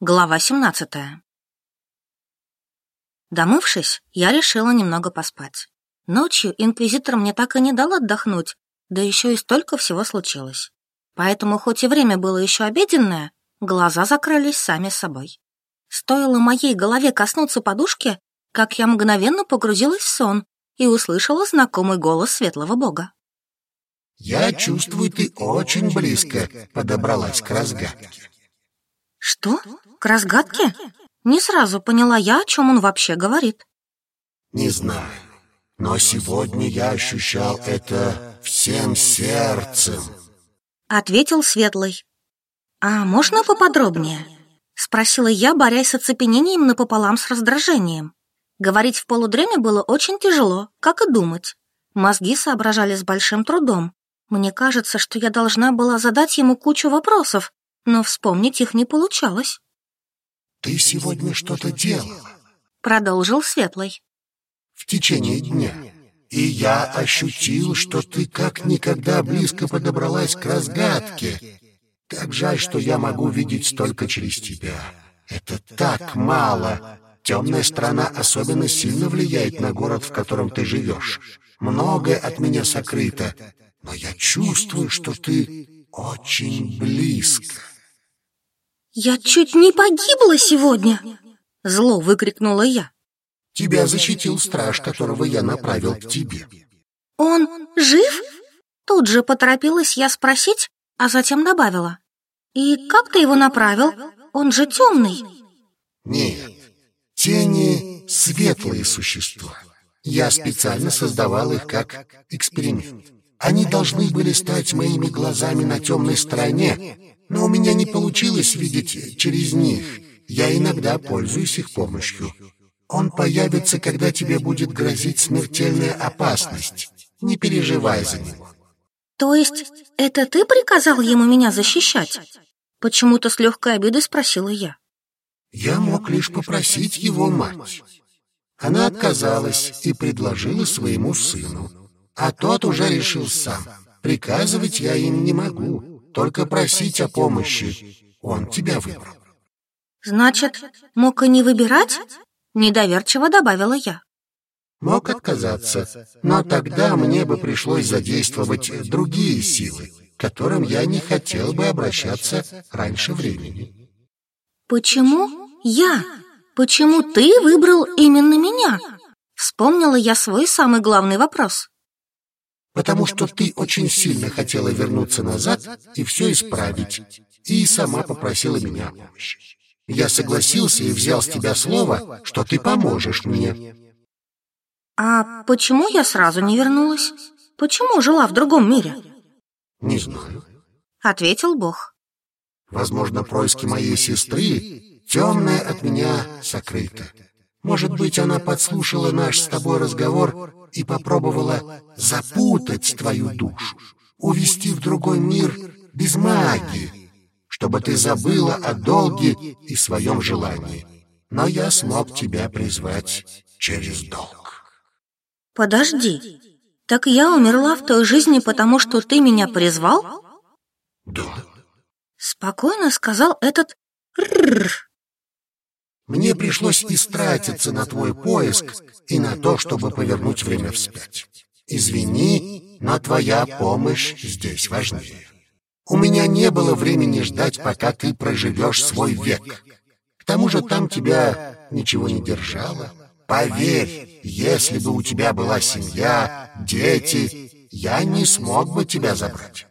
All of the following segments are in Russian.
Глава 17 Домывшись, я решила немного поспать. Ночью инквизитор мне так и не дал отдохнуть, да еще и столько всего случилось. Поэтому, хоть и время было еще обеденное, глаза закрылись сами собой. Стоило моей голове коснуться подушки, как я мгновенно погрузилась в сон и услышала знакомый голос светлого бога. «Я чувствую, ты очень близко подобралась к разгадке». «Что? К разгадке?» Не сразу поняла я, о чем он вообще говорит. «Не знаю, но сегодня я ощущал это всем сердцем», — ответил Светлый. «А можно поподробнее?» — спросила я, борясь с оцепенением напополам с раздражением. Говорить в полудреме было очень тяжело, как и думать. Мозги соображали с большим трудом. Мне кажется, что я должна была задать ему кучу вопросов, но вспомнить их не получалось. «Ты сегодня что-то делала?» — продолжил Светлый. «В течение дня. И я ощутил, что ты как никогда близко подобралась к разгадке. Как жаль, что я могу видеть только через тебя. Это так мало. Темная сторона особенно сильно влияет на город, в котором ты живешь. Многое от меня сокрыто, но я чувствую, что ты очень близко». «Я чуть не погибла сегодня!» Зло выкрикнула я. «Тебя защитил страж, которого я направил к тебе». «Он жив?» Тут же поторопилась я спросить, а затем добавила. «И как ты его направил? Он же темный». «Нет, тени — светлые существа. Я специально создавал их как эксперимент. Они должны были стать моими глазами на темной стороне, но у меня не получилось видеть через них. Я иногда пользуюсь их помощью. Он появится, когда тебе будет грозить смертельная опасность. Не переживай за него. То есть это ты приказал ему меня защищать? Почему-то с легкой обидой спросила я. Я мог лишь попросить его мать. Она отказалась и предложила своему сыну. А тот уже решил сам. Приказывать я им не могу только просить о помощи. Он тебя выбрал. Значит, мог и не выбирать? Недоверчиво добавила я. Мог отказаться, но тогда мне бы пришлось задействовать другие силы, к которым я не хотел бы обращаться раньше времени. Почему я? Почему ты выбрал именно меня? Вспомнила я свой самый главный вопрос потому что ты очень сильно хотела вернуться назад и все исправить, и сама попросила меня о помощи. Я согласился и взял с тебя слово, что ты поможешь мне. А почему я сразу не вернулась? Почему жила в другом мире? Не знаю. Ответил Бог. Возможно, происки моей сестры темное от меня сокрыто. Может быть, она подслушала наш с тобой разговор и попробовала запутать твою душу, увести в другой мир без магии, чтобы ты забыла о долге и своем желании. Но я смог тебя призвать через долг. Подожди, так я умерла в той жизни, потому что ты меня призвал? Да. Спокойно сказал этот Рррр. Мне пришлось истратиться на твой поиск и на то, чтобы повернуть время вспять. Извини, но твоя помощь здесь важнее. У меня не было времени ждать, пока ты проживешь свой век. К тому же там тебя ничего не держало. Поверь, если бы у тебя была семья, дети, я не смог бы тебя забрать.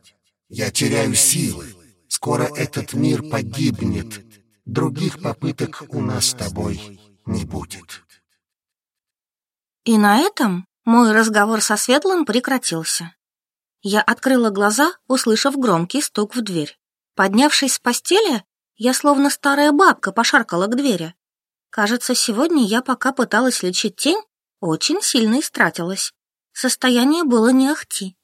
Я теряю силы. Скоро этот мир погибнет, Других попыток у нас с тобой не будет. И на этом мой разговор со Светлым прекратился. Я открыла глаза, услышав громкий стук в дверь. Поднявшись с постели, я словно старая бабка пошаркала к двери. Кажется, сегодня я пока пыталась лечить тень, очень сильно истратилась. Состояние было не ахти.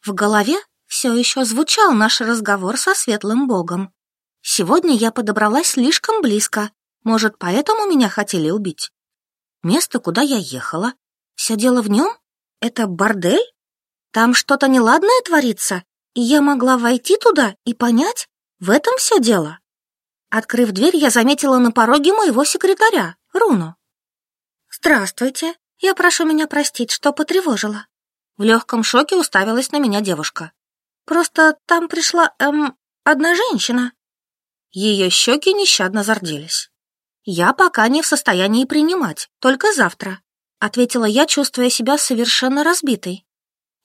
В голове все еще звучал наш разговор со светлым богом. Сегодня я подобралась слишком близко. Может, поэтому меня хотели убить? Место, куда я ехала. Все дело в нем? Это бордель? Там что-то неладное творится, и я могла войти туда и понять, в этом все дело. Открыв дверь, я заметила на пороге моего секретаря, Руну. «Здравствуйте. Я прошу меня простить, что потревожила». В легком шоке уставилась на меня девушка. «Просто там пришла, эм, одна женщина». Ее щеки нещадно зарделись. «Я пока не в состоянии принимать, только завтра», ответила я, чувствуя себя совершенно разбитой.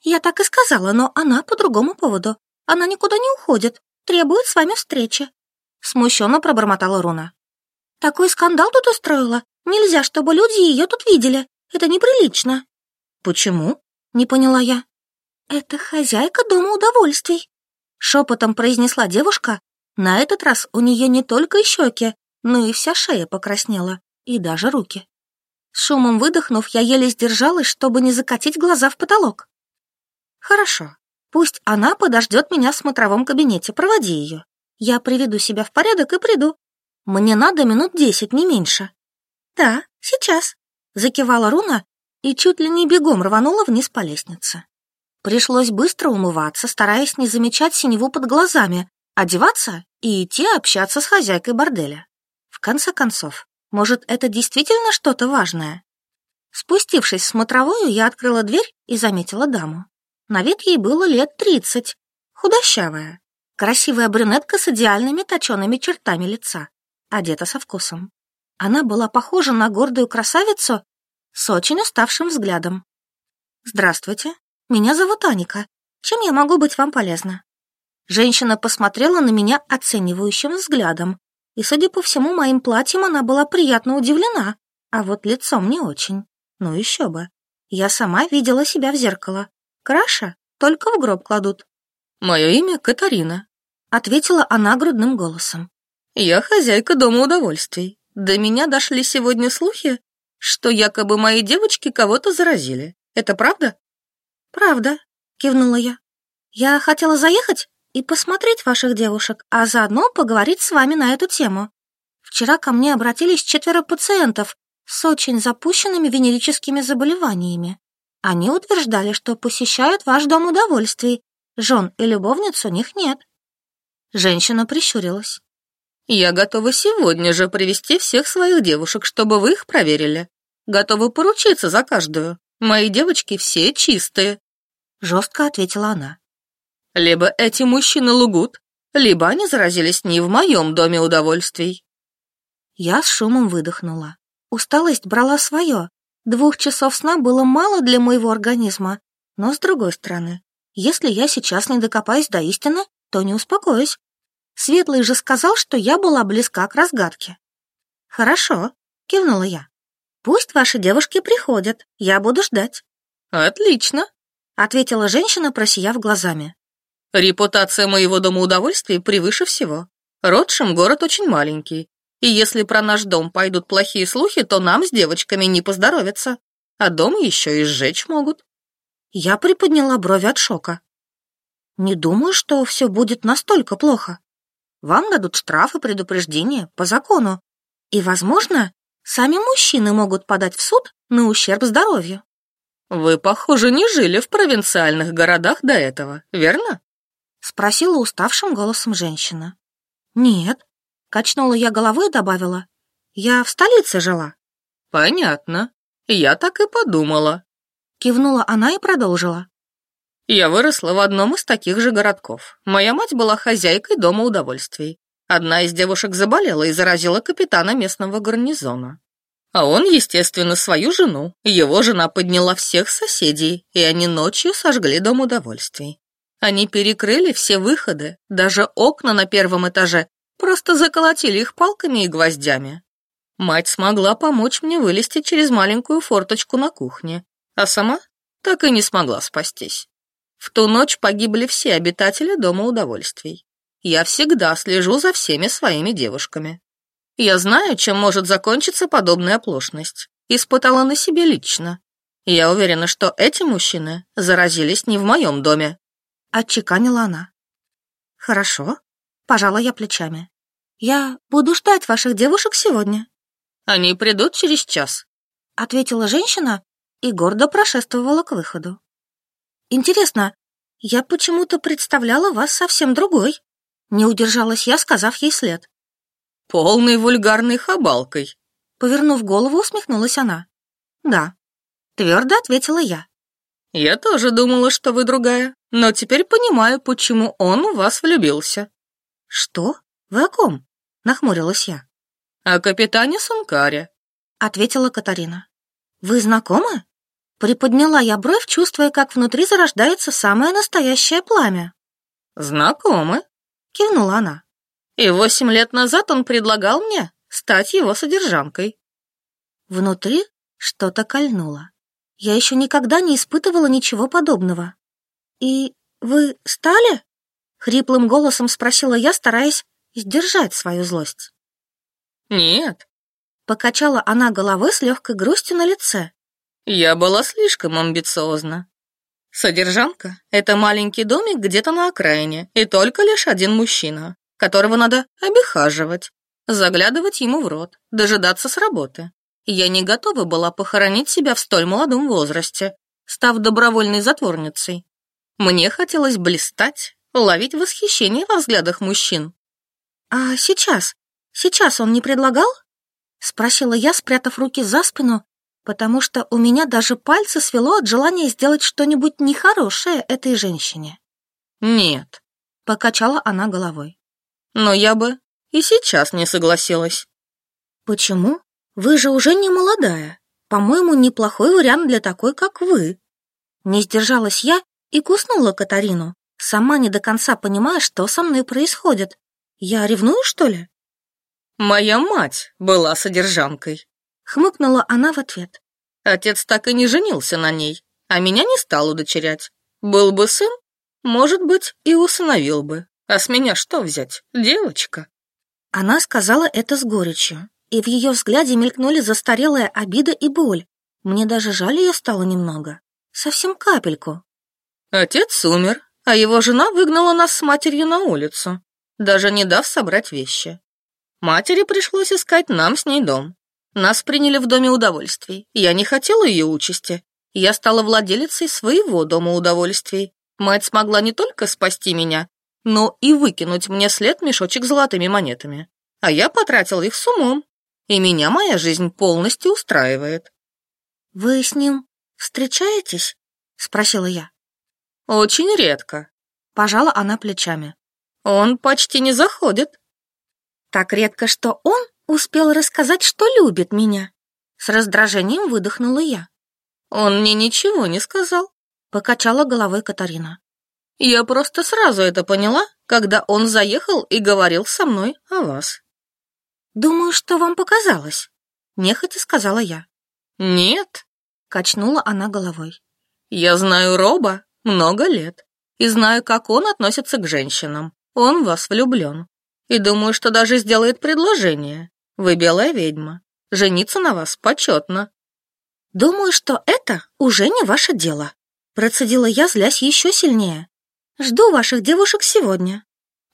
«Я так и сказала, но она по другому поводу. Она никуда не уходит, требует с вами встречи», смущенно пробормотала Руна. «Такой скандал тут устроила. Нельзя, чтобы люди ее тут видели. Это неприлично». «Почему?» — не поняла я. «Это хозяйка дома удовольствий», — шепотом произнесла девушка. На этот раз у нее не только щеки, но и вся шея покраснела, и даже руки. С шумом выдохнув, я еле сдержалась, чтобы не закатить глаза в потолок. «Хорошо, пусть она подождет меня в смотровом кабинете, проводи ее. Я приведу себя в порядок и приду. Мне надо минут десять, не меньше». «Да, сейчас», — закивала Руна и чуть ли не бегом рванула вниз по лестнице. Пришлось быстро умываться, стараясь не замечать синеву под глазами, одеваться и идти общаться с хозяйкой борделя. В конце концов, может, это действительно что-то важное? Спустившись в смотровую, я открыла дверь и заметила даму. На вид ей было лет тридцать, худощавая, красивая брюнетка с идеальными точеными чертами лица, одета со вкусом. Она была похожа на гордую красавицу с очень уставшим взглядом. «Здравствуйте, меня зовут Аника. Чем я могу быть вам полезна?» Женщина посмотрела на меня оценивающим взглядом, и, судя по всему, моим платьем она была приятно удивлена, а вот лицом не очень. Ну еще бы. Я сама видела себя в зеркало. Краша только в гроб кладут. «Мое имя Катарина», — ответила она грудным голосом. «Я хозяйка дома удовольствий. До меня дошли сегодня слухи, что якобы мои девочки кого-то заразили. Это правда?» «Правда», — кивнула я. «Я хотела заехать, и посмотреть ваших девушек, а заодно поговорить с вами на эту тему. Вчера ко мне обратились четверо пациентов с очень запущенными венерическими заболеваниями. Они утверждали, что посещают ваш дом удовольствий. Жен и любовниц у них нет. Женщина прищурилась. «Я готова сегодня же привести всех своих девушек, чтобы вы их проверили. Готова поручиться за каждую. Мои девочки все чистые», — жестко ответила она. Либо эти мужчины лгут, либо они заразились не в моем доме удовольствий. Я с шумом выдохнула. Усталость брала свое. Двух часов сна было мало для моего организма. Но, с другой стороны, если я сейчас не докопаюсь до истины, то не успокоюсь. Светлый же сказал, что я была близка к разгадке. «Хорошо», — кивнула я. «Пусть ваши девушки приходят, я буду ждать». «Отлично», — ответила женщина, просияв глазами. Репутация моего дома удовольствий превыше всего. Ротшем город очень маленький, и если про наш дом пойдут плохие слухи, то нам с девочками не поздоровится, а дом еще и сжечь могут. Я приподняла брови от шока. Не думаю, что все будет настолько плохо. Вам дадут штраф и предупреждение по закону. И, возможно, сами мужчины могут подать в суд на ущерб здоровью. Вы, похоже, не жили в провинциальных городах до этого, верно? Спросила уставшим голосом женщина. «Нет», — качнула я головой и добавила. «Я в столице жила». «Понятно. Я так и подумала». Кивнула она и продолжила. «Я выросла в одном из таких же городков. Моя мать была хозяйкой дома удовольствий. Одна из девушек заболела и заразила капитана местного гарнизона. А он, естественно, свою жену. Его жена подняла всех соседей, и они ночью сожгли дом удовольствий. Они перекрыли все выходы, даже окна на первом этаже, просто заколотили их палками и гвоздями. Мать смогла помочь мне вылезти через маленькую форточку на кухне, а сама так и не смогла спастись. В ту ночь погибли все обитатели Дома удовольствий. Я всегда слежу за всеми своими девушками. Я знаю, чем может закончиться подобная оплошность. Испытала на себе лично. Я уверена, что эти мужчины заразились не в моем доме. — отчеканила она. «Хорошо», — пожала я плечами. «Я буду ждать ваших девушек сегодня». «Они придут через час», — ответила женщина и гордо прошествовала к выходу. «Интересно, я почему-то представляла вас совсем другой», — не удержалась я, сказав ей след. полной вульгарной хабалкой. Повернув голову, усмехнулась она. Да, твердо ответила я. Я тоже думала, что вы другая, но теперь понимаю, почему он в вас влюбился. Что? Вы о ком? Нахмурилась я. О капитане Сункаре, ответила Катарина. Вы знакомы? Приподняла я бровь, чувствуя, как внутри зарождается самое настоящее пламя. «Знакомы», — кивнула она. «И восемь лет назад он предлагал мне стать его содержанкой». Внутри что-то кольнуло. Я еще никогда не испытывала ничего подобного. «И вы стали?» — хриплым голосом спросила я, стараясь сдержать свою злость. «Нет», — покачала она головой с легкой грустью на лице. Я была слишком амбициозна. Содержанка — это маленький домик где-то на окраине, и только лишь один мужчина, которого надо обихаживать, заглядывать ему в рот, дожидаться с работы. Я не готова была похоронить себя в столь молодом возрасте, став добровольной затворницей. Мне хотелось блистать, ловить восхищение во взглядах мужчин. «А сейчас? Сейчас он не предлагал?» — спросила я, спрятав руки за спину потому что у меня даже пальцы свело от желания сделать что-нибудь нехорошее этой женщине. «Нет», — покачала она головой. «Но я бы и сейчас не согласилась». «Почему? Вы же уже не молодая. По-моему, неплохой вариант для такой, как вы». Не сдержалась я и куснула Катарину, сама не до конца понимая, что со мной происходит. Я ревную, что ли? «Моя мать была содержанкой», Хмыкнула она в ответ. Отец так и не женился на ней, а меня не стал удочерять. Был бы сын, может быть, и усыновил бы. А с меня что взять, девочка? Она сказала это с горечью, и в ее взгляде мелькнули застарелая обида и боль. Мне даже жаль ее стало немного. Совсем капельку. Отец умер, а его жена выгнала нас с матерью на улицу, даже не дав собрать вещи. Матери пришлось искать нам с ней дом. Нас приняли в Доме удовольствий. Я не хотела ее участи. Я стала владелицей своего Дома удовольствий. Мать смогла не только спасти меня, но и выкинуть мне след мешочек с золотыми монетами. А я потратил их с умом. И меня моя жизнь полностью устраивает. «Вы с ним встречаетесь?» — спросила я. «Очень редко», — пожала она плечами. «Он почти не заходит». «Так редко, что он Успел рассказать, что любит меня. С раздражением выдохнула я. Он мне ничего не сказал, покачала головой Катарина. Я просто сразу это поняла, когда он заехал и говорил со мной о вас. Думаю, что вам показалось, нехотя сказала я. Нет, качнула она головой. Я знаю Роба много лет и знаю, как он относится к женщинам. Он в вас влюблен. И думаю, что даже сделает предложение. Вы белая ведьма. Жениться на вас почетно. Думаю, что это уже не ваше дело. Процедила я, злясь еще сильнее. Жду ваших девушек сегодня.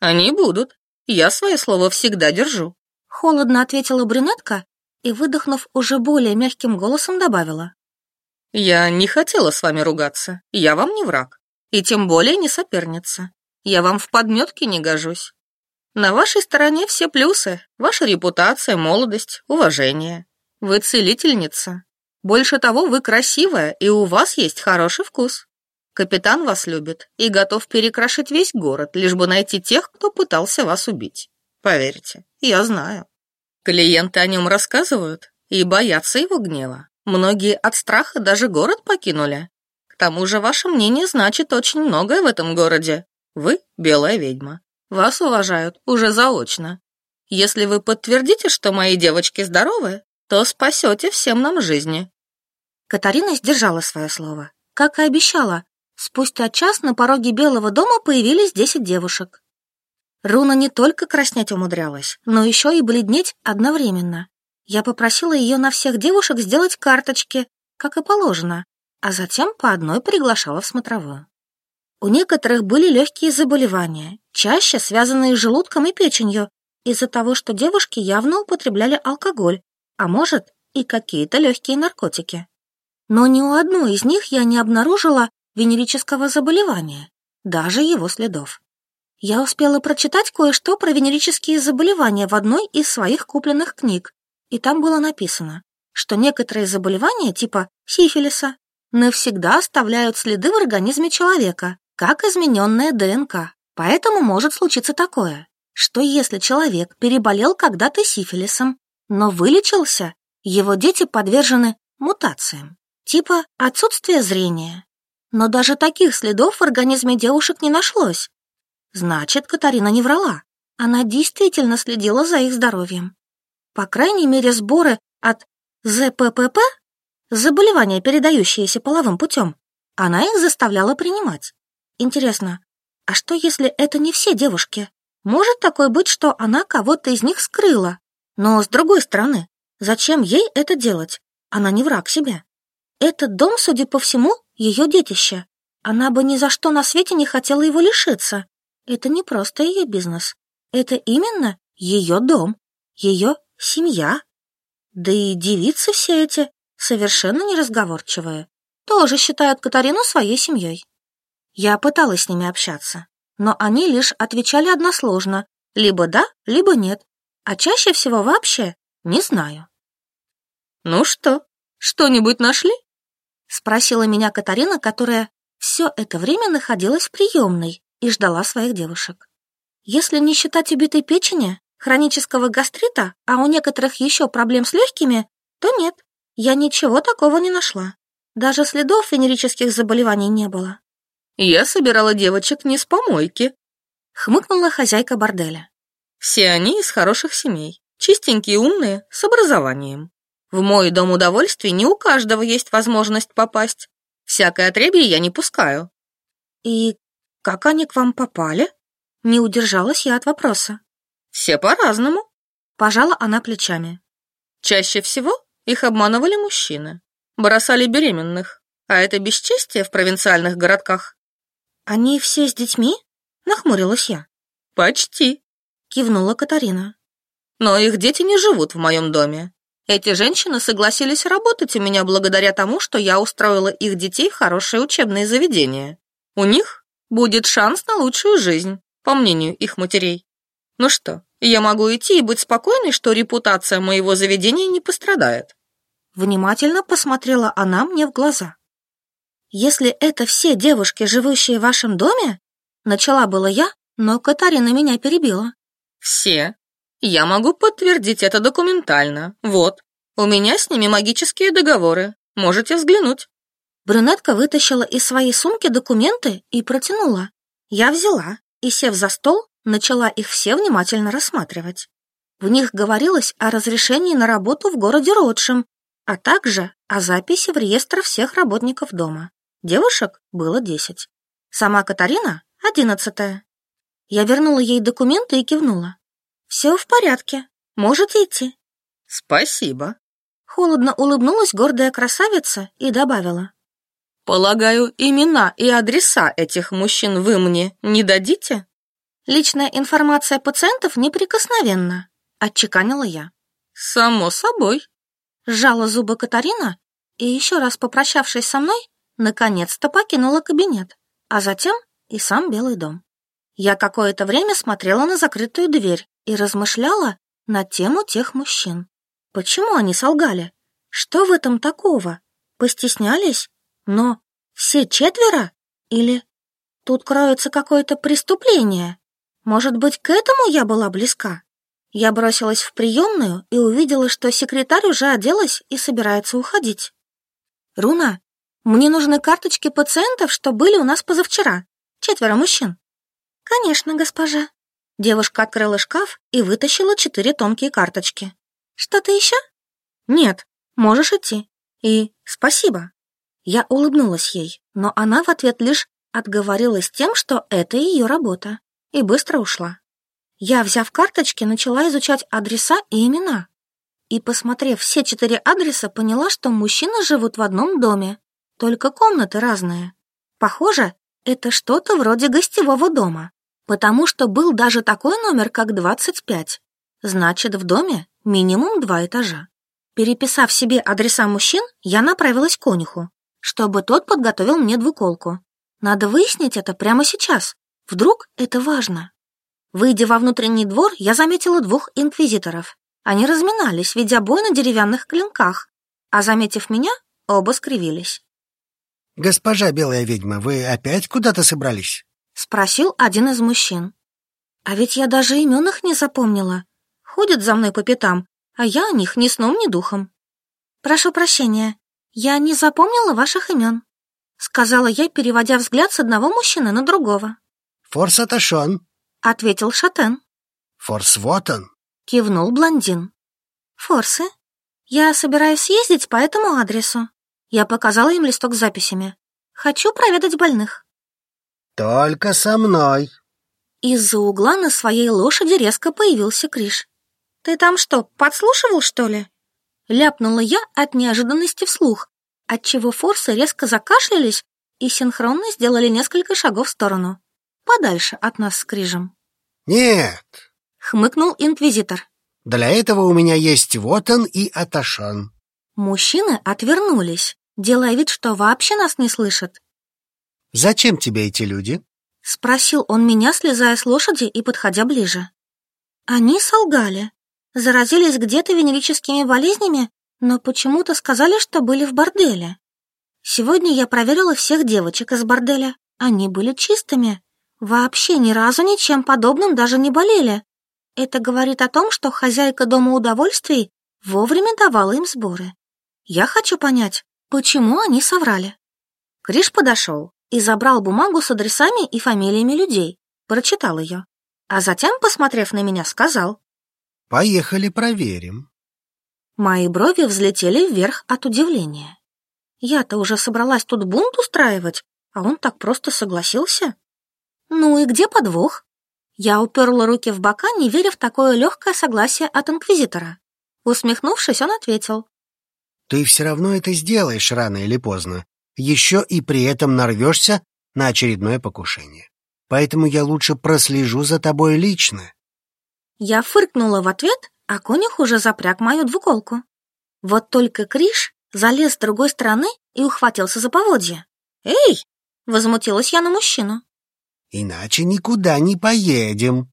Они будут. Я свое слово всегда держу. Холодно ответила брюнетка и, выдохнув уже более мягким голосом, добавила. Я не хотела с вами ругаться. Я вам не враг. И тем более не соперница. Я вам в подметке не гожусь. На вашей стороне все плюсы. Ваша репутация, молодость, уважение. Вы целительница. Больше того, вы красивая, и у вас есть хороший вкус. Капитан вас любит и готов перекрашить весь город, лишь бы найти тех, кто пытался вас убить. Поверьте, я знаю. Клиенты о нем рассказывают и боятся его гнева. Многие от страха даже город покинули. К тому же ваше мнение значит очень многое в этом городе. Вы белая ведьма. Вас уважают уже заочно. Если вы подтвердите, что мои девочки здоровы, то спасете всем нам жизни». Катарина сдержала свое слово. Как и обещала, спустя час на пороге Белого дома появились десять девушек. Руна не только краснеть умудрялась, но еще и бледнеть одновременно. Я попросила ее на всех девушек сделать карточки, как и положено, а затем по одной приглашала в смотровую. У некоторых были легкие заболевания, чаще связанные с желудком и печенью, из-за того, что девушки явно употребляли алкоголь, а может и какие-то легкие наркотики. Но ни у одной из них я не обнаружила венерического заболевания, даже его следов. Я успела прочитать кое-что про венерические заболевания в одной из своих купленных книг, и там было написано, что некоторые заболевания, типа сифилиса, навсегда оставляют следы в организме человека, как измененная ДНК. Поэтому может случиться такое, что если человек переболел когда-то сифилисом, но вылечился, его дети подвержены мутациям, типа отсутствия зрения. Но даже таких следов в организме девушек не нашлось. Значит, Катарина не врала. Она действительно следила за их здоровьем. По крайней мере, сборы от ЗППП, заболевания, передающиеся половым путем, она их заставляла принимать. Интересно, а что если это не все девушки? Может такое быть, что она кого-то из них скрыла? Но с другой стороны, зачем ей это делать? Она не враг себе. Этот дом, судя по всему, ее детище. Она бы ни за что на свете не хотела его лишиться. Это не просто ее бизнес. Это именно ее дом, ее семья. Да и девицы все эти, совершенно неразговорчивые, тоже считают Катарину своей семьей. Я пыталась с ними общаться, но они лишь отвечали односложно, либо да, либо нет, а чаще всего вообще не знаю. «Ну что, что-нибудь нашли?» — спросила меня Катарина, которая все это время находилась в приемной и ждала своих девушек. Если не считать убитой печени, хронического гастрита, а у некоторых еще проблем с легкими, то нет, я ничего такого не нашла. Даже следов венерических заболеваний не было. Я собирала девочек не с помойки, хмыкнула хозяйка борделя. Все они из хороших семей, чистенькие, умные, с образованием. В мой дом удовольствий не у каждого есть возможность попасть. Всякое отребье я не пускаю. И как они к вам попали? Не удержалась я от вопроса. Все по-разному. Пожала она плечами. Чаще всего их обманывали мужчины, бросали беременных, а это бесчестие в провинциальных городках «Они все с детьми?» — нахмурилась я. «Почти», — кивнула Катарина. «Но их дети не живут в моем доме. Эти женщины согласились работать у меня благодаря тому, что я устроила их детей в хорошее учебное заведение. У них будет шанс на лучшую жизнь, по мнению их матерей. Ну что, я могу идти и быть спокойной, что репутация моего заведения не пострадает?» Внимательно посмотрела она мне в глаза. «Если это все девушки, живущие в вашем доме?» Начала было я, но Катарина меня перебила. «Все. Я могу подтвердить это документально. Вот. У меня с ними магические договоры. Можете взглянуть». Брюнетка вытащила из своей сумки документы и протянула. Я взяла и, сев за стол, начала их все внимательно рассматривать. В них говорилось о разрешении на работу в городе Ротшем, а также о записи в реестр всех работников дома. Девушек было десять. Сама Катарина — одиннадцатая. Я вернула ей документы и кивнула. «Все в порядке. Можете идти». «Спасибо». Холодно улыбнулась гордая красавица и добавила. «Полагаю, имена и адреса этих мужчин вы мне не дадите?» «Личная информация пациентов неприкосновенна», — отчеканила я. «Само собой», — сжала зубы Катарина и, еще раз попрощавшись со мной, наконец-то покинула кабинет, а затем и сам Белый дом. Я какое-то время смотрела на закрытую дверь и размышляла на тему тех мужчин. Почему они солгали? Что в этом такого? Постеснялись? Но все четверо? Или тут кроется какое-то преступление? Может быть, к этому я была близка? Я бросилась в приемную и увидела, что секретарь уже оделась и собирается уходить. «Руна, мне нужны карточки пациентов, что были у нас позавчера. Четверо мужчин. Конечно, госпожа. Девушка открыла шкаф и вытащила четыре тонкие карточки. Что-то еще? Нет, можешь идти. И спасибо. Я улыбнулась ей, но она в ответ лишь отговорилась тем, что это ее работа, и быстро ушла. Я, взяв карточки, начала изучать адреса и имена. И, посмотрев все четыре адреса, поняла, что мужчины живут в одном доме, только комнаты разные. Похоже, это что-то вроде гостевого дома, потому что был даже такой номер, как 25. Значит, в доме минимум два этажа. Переписав себе адреса мужчин, я направилась к конюху, чтобы тот подготовил мне двуколку. Надо выяснить это прямо сейчас. Вдруг это важно. Выйдя во внутренний двор, я заметила двух инквизиторов. Они разминались, ведя бой на деревянных клинках, а, заметив меня, оба скривились. «Госпожа белая ведьма, вы опять куда-то собрались?» — спросил один из мужчин. «А ведь я даже имен их не запомнила. Ходят за мной по пятам, а я о них ни сном, ни духом. Прошу прощения, я не запомнила ваших имен», — сказала я, переводя взгляд с одного мужчины на другого. «Форс отошен», — ответил Шатен. «Форс вот он», — кивнул блондин. «Форсы? Я собираюсь съездить по этому адресу». Я показала им листок с записями. «Хочу проведать больных». «Только со мной». Из-за угла на своей лошади резко появился Криш. «Ты там что, подслушивал, что ли?» Ляпнула я от неожиданности вслух, отчего форсы резко закашлялись и синхронно сделали несколько шагов в сторону, подальше от нас с Крижем. «Нет», — хмыкнул инквизитор. «Для этого у меня есть вот он и Аташан». Мужчины отвернулись, делая вид, что вообще нас не слышат. «Зачем тебе эти люди?» — спросил он меня, слезая с лошади и подходя ближе. Они солгали. Заразились где-то венерическими болезнями, но почему-то сказали, что были в борделе. Сегодня я проверила всех девочек из борделя. Они были чистыми. Вообще ни разу ничем подобным даже не болели. Это говорит о том, что хозяйка дома удовольствий вовремя давала им сборы. Я хочу понять, почему они соврали. Криш подошел и забрал бумагу с адресами и фамилиями людей, прочитал ее, а затем, посмотрев на меня, сказал. «Поехали проверим». Мои брови взлетели вверх от удивления. Я-то уже собралась тут бунт устраивать, а он так просто согласился. Ну и где подвох? Я уперла руки в бока, не веря в такое легкое согласие от инквизитора. Усмехнувшись, он ответил. Ты все равно это сделаешь рано или поздно. Еще и при этом нарвешься на очередное покушение. Поэтому я лучше прослежу за тобой лично. Я фыркнула в ответ, а конюх уже запряг мою двуколку. Вот только Криш залез с другой стороны и ухватился за поводья. «Эй!» — возмутилась я на мужчину. «Иначе никуда не поедем».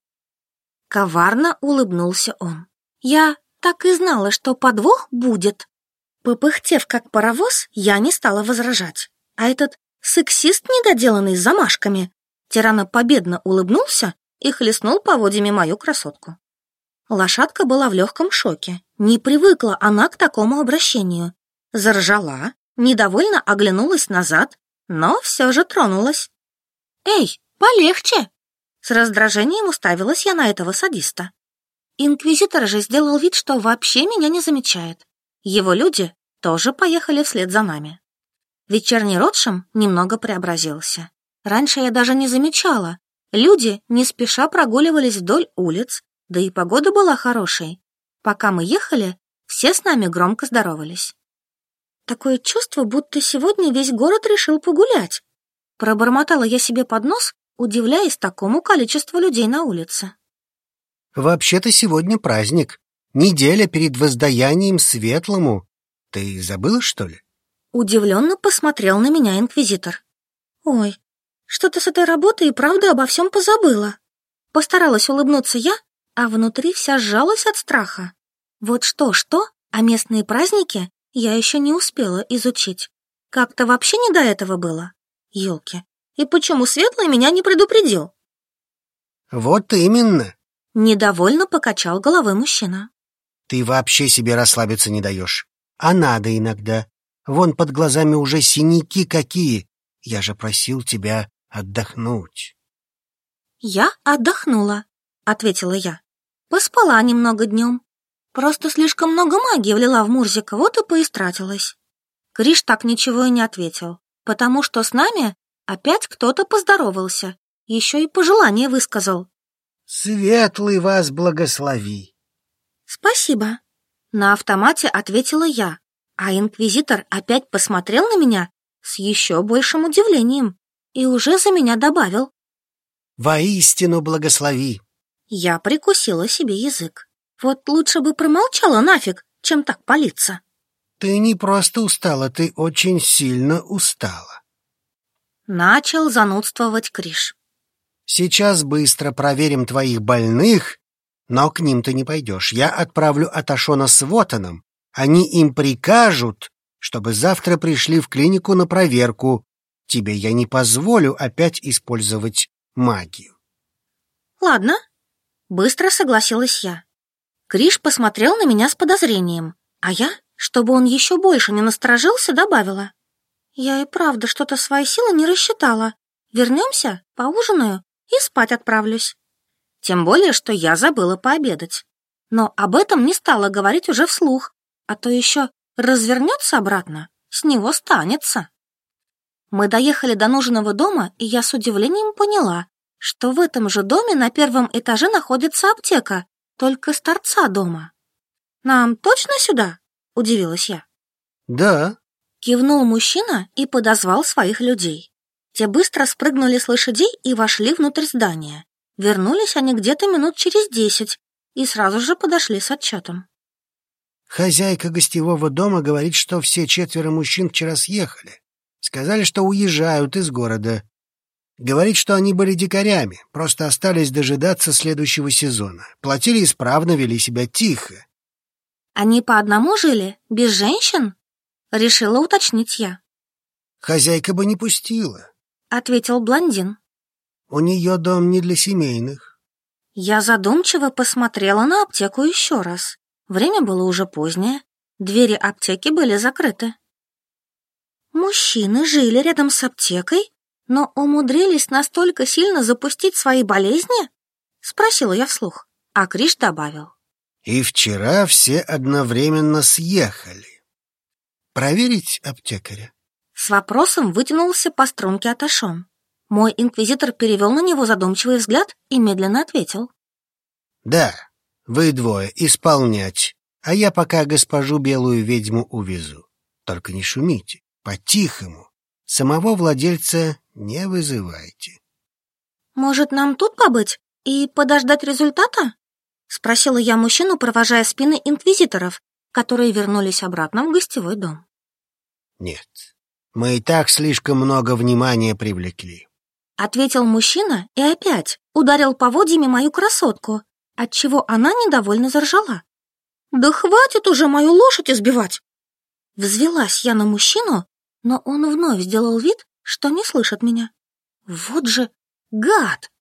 Коварно улыбнулся он. Я так и знала, что подвох будет. Попыхтев как паровоз, я не стала возражать. А этот сексист недоделанный с замашками тирано-победно улыбнулся и хлестнул поводьями мою красотку. Лошадка была в легком шоке. Не привыкла она к такому обращению. Заржала, недовольно оглянулась назад, но все же тронулась. «Эй, полегче!» С раздражением уставилась я на этого садиста. Инквизитор же сделал вид, что вообще меня не замечает. Его люди тоже поехали вслед за нами. Вечерний Ротшем немного преобразился. Раньше я даже не замечала. Люди не спеша прогуливались вдоль улиц, да и погода была хорошей. Пока мы ехали, все с нами громко здоровались. Такое чувство, будто сегодня весь город решил погулять. Пробормотала я себе под нос, удивляясь такому количеству людей на улице. «Вообще-то сегодня праздник», Неделя перед воздаянием светлому. Ты забыла, что ли? Удивленно посмотрел на меня инквизитор. Ой, что-то с этой работой и правда обо всем позабыла. Постаралась улыбнуться я, а внутри вся сжалась от страха. Вот что-что, а местные праздники я еще не успела изучить. Как-то вообще не до этого было. Ёлки, и почему Светлый меня не предупредил? Вот именно. Недовольно покачал головой мужчина. Ты вообще себе расслабиться не даешь. А надо иногда. Вон под глазами уже синяки какие. Я же просил тебя отдохнуть. Я отдохнула, ответила я. Поспала немного днем. Просто слишком много магии влила в Мурзика, вот и поистратилась. Криш так ничего и не ответил, потому что с нами опять кто-то поздоровался, еще и пожелание высказал. «Светлый вас благослови!» «Спасибо», — на автомате ответила я, а инквизитор опять посмотрел на меня с еще большим удивлением и уже за меня добавил. «Воистину благослови!» Я прикусила себе язык. Вот лучше бы промолчала нафиг, чем так палиться. «Ты не просто устала, ты очень сильно устала». Начал занудствовать Криш. Сейчас быстро проверим твоих больных, но к ним ты не пойдешь. Я отправлю Аташона с Вотаном. Они им прикажут, чтобы завтра пришли в клинику на проверку. Тебе я не позволю опять использовать магию. Ладно, быстро согласилась я. Криш посмотрел на меня с подозрением, а я, чтобы он еще больше не насторожился, добавила. Я и правда что-то свои силы не рассчитала. Вернемся, поужинаю и спать отправлюсь. Тем более, что я забыла пообедать. Но об этом не стала говорить уже вслух, а то еще развернется обратно, с него станется. Мы доехали до нужного дома, и я с удивлением поняла, что в этом же доме на первом этаже находится аптека, только с торца дома. «Нам точно сюда?» — удивилась я. «Да», — кивнул мужчина и подозвал своих людей. Те быстро спрыгнули с лошадей и вошли внутрь здания. Вернулись они где-то минут через десять и сразу же подошли с отчетом. Хозяйка гостевого дома говорит, что все четверо мужчин вчера съехали. Сказали, что уезжают из города. Говорит, что они были дикарями, просто остались дожидаться следующего сезона. Платили исправно, вели себя тихо. Они по одному жили, без женщин? Решила уточнить я. Хозяйка бы не пустила, ответил блондин. У нее дом не для семейных. Я задумчиво посмотрела на аптеку еще раз. Время было уже позднее, двери аптеки были закрыты. Мужчины жили рядом с аптекой, но умудрились настолько сильно запустить свои болезни? Спросила я вслух, а Криш добавил. И вчера все одновременно съехали. Проверить аптекаря? С вопросом вытянулся по струнке Аташон. Мой инквизитор перевел на него задумчивый взгляд и медленно ответил. Да, вы двое, исполнять, а я пока госпожу белую ведьму увезу. Только не шумите, по-тихому. Самого владельца не вызывайте. Может, нам тут побыть и подождать результата? Спросила я мужчину, провожая спины инквизиторов, которые вернулись обратно в гостевой дом. Нет, мы и так слишком много внимания привлекли. Ответил мужчина и опять ударил поводьями мою красотку, отчего она недовольно заржала. «Да хватит уже мою лошадь избивать!» Взвелась я на мужчину, но он вновь сделал вид, что не слышит меня. Вот же гад!